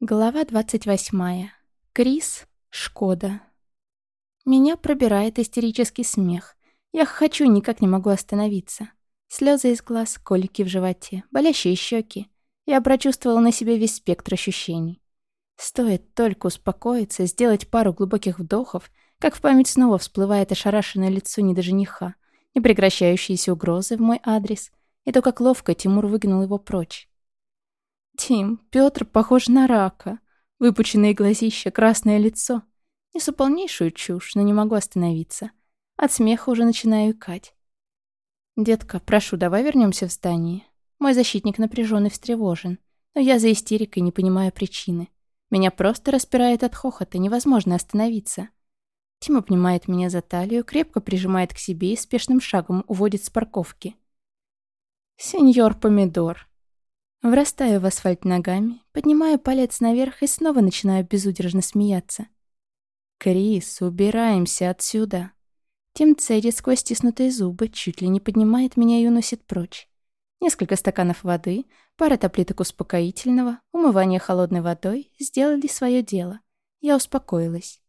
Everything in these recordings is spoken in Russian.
Глава 28. Крис. Шкода. Меня пробирает истерический смех. Я хочу, никак не могу остановиться. Слезы из глаз, колики в животе, болящие щеки. Я прочувствовала на себе весь спектр ощущений. Стоит только успокоиться, сделать пару глубоких вдохов, как в память снова всплывает ошарашенное лицо недожениха, непрекращающиеся угрозы в мой адрес, и то, как ловко Тимур выгнал его прочь. Тим, Пётр похож на рака. Выпученные глазища, красное лицо. Несу полнейшую чушь, но не могу остановиться. От смеха уже начинаю икать. «Детка, прошу, давай вернемся в здание». Мой защитник напряжен и встревожен, но я за истерикой не понимаю причины. Меня просто распирает от хохота, невозможно остановиться. Тим обнимает меня за талию, крепко прижимает к себе и спешным шагом уводит с парковки. «Сеньор Помидор», Врастаю в асфальт ногами, поднимаю палец наверх и снова начинаю безудержно смеяться. «Крис, убираемся отсюда!» Тим цедит сквозь стиснутые зубы, чуть ли не поднимает меня и уносит прочь. Несколько стаканов воды, пара таблеток успокоительного, умывание холодной водой сделали свое дело. Я успокоилась.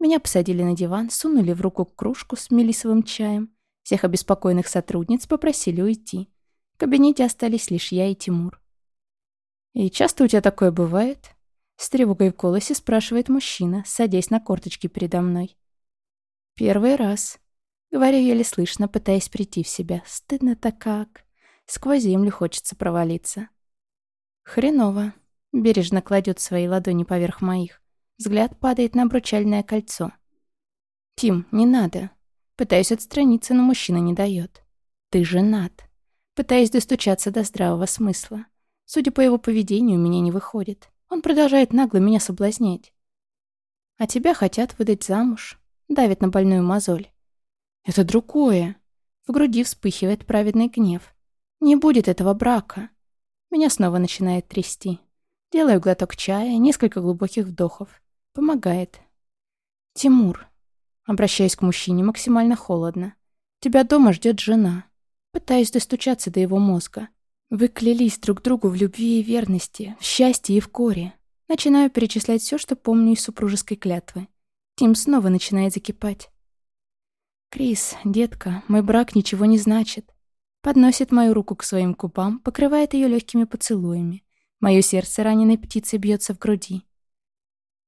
Меня посадили на диван, сунули в руку кружку с мелисовым чаем. Всех обеспокоенных сотрудниц попросили уйти. В кабинете остались лишь я и Тимур. «И часто у тебя такое бывает?» С тревогой в голосе спрашивает мужчина, садясь на корточки передо мной. «Первый раз». Говорю еле слышно, пытаясь прийти в себя. Стыдно-то как. Сквозь землю хочется провалиться. Хреново. Бережно кладет свои ладони поверх моих. Взгляд падает на обручальное кольцо. «Тим, не надо». Пытаюсь отстраниться, но мужчина не дает. «Ты женат». Пытаюсь достучаться до здравого смысла. Судя по его поведению, у меня не выходит. Он продолжает нагло меня соблазнять. А тебя хотят выдать замуж. Давит на больную мозоль. Это другое. В груди вспыхивает праведный гнев. Не будет этого брака. Меня снова начинает трясти. Делаю глоток чая, несколько глубоких вдохов. Помогает. Тимур. Обращаюсь к мужчине максимально холодно. Тебя дома ждет жена. Пытаюсь достучаться до его мозга. Вы клялись друг другу в любви и верности, в счастье и в коре. Начинаю перечислять все, что помню из супружеской клятвы. Тим снова начинает закипать. «Крис, детка, мой брак ничего не значит». Подносит мою руку к своим губам, покрывает ее легкими поцелуями. Мое сердце раненой птицей бьется в груди.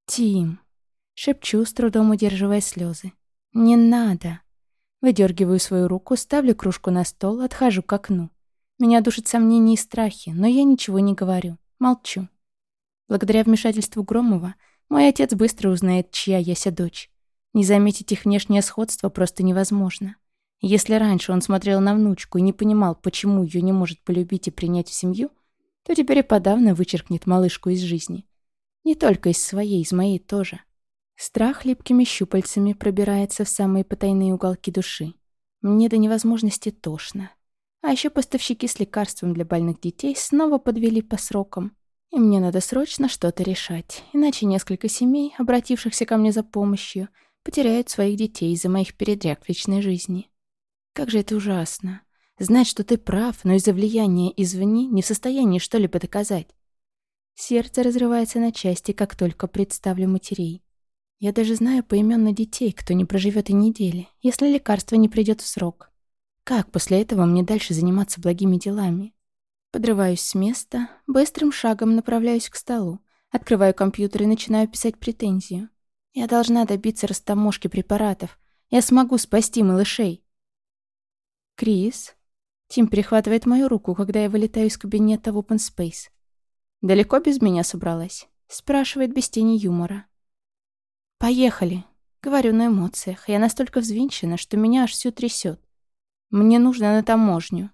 «Тим», — шепчу, с трудом удерживая слезы. «Не надо». Выдергиваю свою руку, ставлю кружку на стол, отхожу к окну. Меня душат сомнения и страхи, но я ничего не говорю, молчу. Благодаря вмешательству Громова мой отец быстро узнает, чья яся дочь. Не заметить их внешнее сходство просто невозможно. Если раньше он смотрел на внучку и не понимал, почему ее не может полюбить и принять в семью, то теперь и подавно вычеркнет малышку из жизни. Не только из своей, из моей тоже. Страх липкими щупальцами пробирается в самые потайные уголки души. Мне до невозможности тошно. А еще поставщики с лекарством для больных детей снова подвели по срокам. И мне надо срочно что-то решать, иначе несколько семей, обратившихся ко мне за помощью, потеряют своих детей из-за моих передряг личной жизни. Как же это ужасно. Знать, что ты прав, но из-за влияния извне не в состоянии что-либо доказать. Сердце разрывается на части, как только представлю матерей. Я даже знаю поименно детей, кто не проживет и недели, если лекарство не придет в срок. Как после этого мне дальше заниматься благими делами? Подрываюсь с места, быстрым шагом направляюсь к столу, открываю компьютер и начинаю писать претензию. Я должна добиться растаможки препаратов. Я смогу спасти малышей. Крис? Тим перехватывает мою руку, когда я вылетаю из кабинета в open space. «Далеко без меня собралась?» Спрашивает без тени юмора. «Поехали!» Говорю на эмоциях. Я настолько взвинчена, что меня аж всё трясет. Мне нужно на таможню.